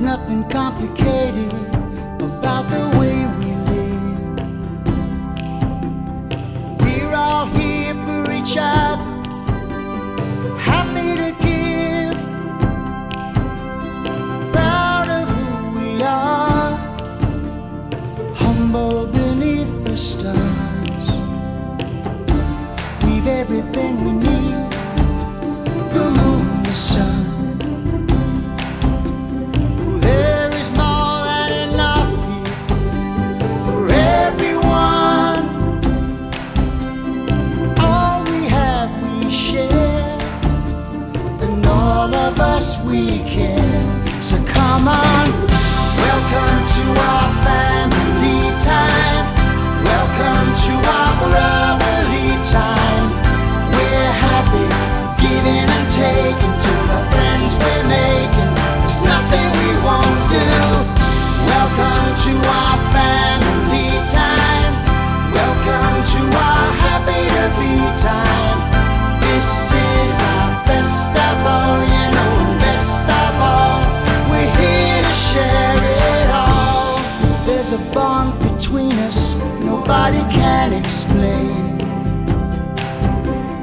nothing complicated about the way we live. We're all here for each other, happy to give, proud of who we are, humble beneath the stars. We've everything we need nobody can explain.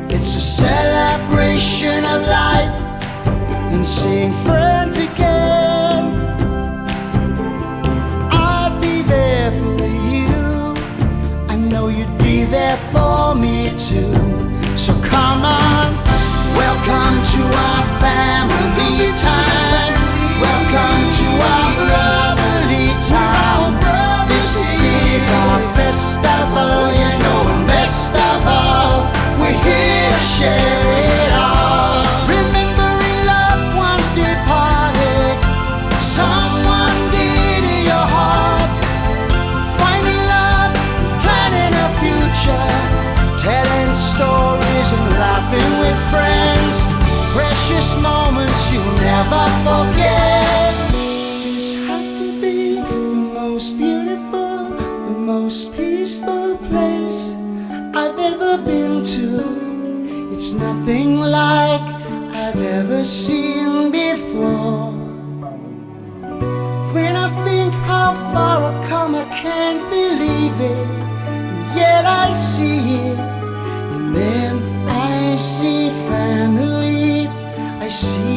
It's a celebration of life and seeing friends again. I'd be there for you. I know you'd be there for me too. So come on, and laughing with friends. Precious moments you'll never forget. This has to be the most beautiful, the most peaceful place I've ever been to. It's nothing like I've ever seen before. When I think how far I've come, I can't believe it. as.